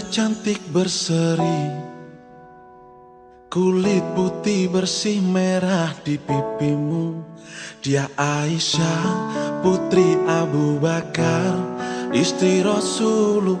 cantik berseri Kulit putih bersih merah di pipimu. Dia Aisyah putri Abu Bakar Istri Rasulullah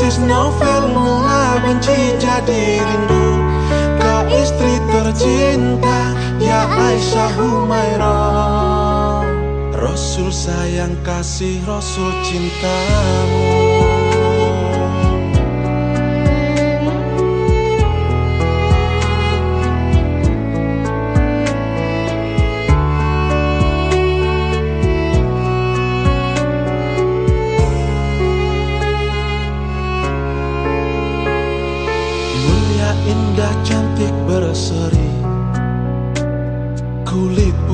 persis novel mula benci jadi rindu. Kau istri tercinta ya Aisyah Humairah. Rasul sayang kasih Rasul cintamu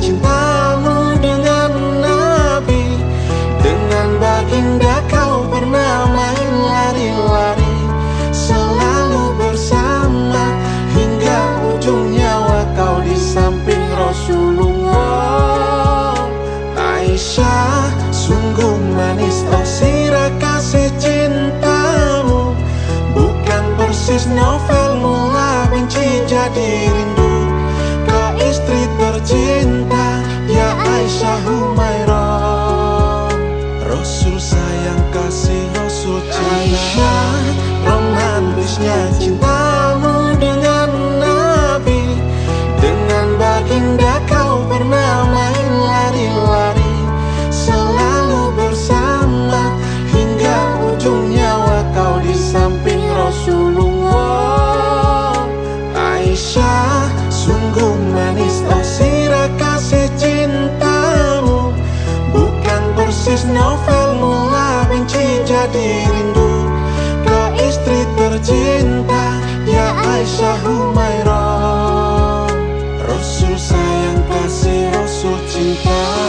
cintamu Aisyah Humairah Rasul sayang kasih Rasul cinta benci jadi rindu Ke istri tercinta ya Aisyah Humairah. Rasul sayang kasih Rasul cintamu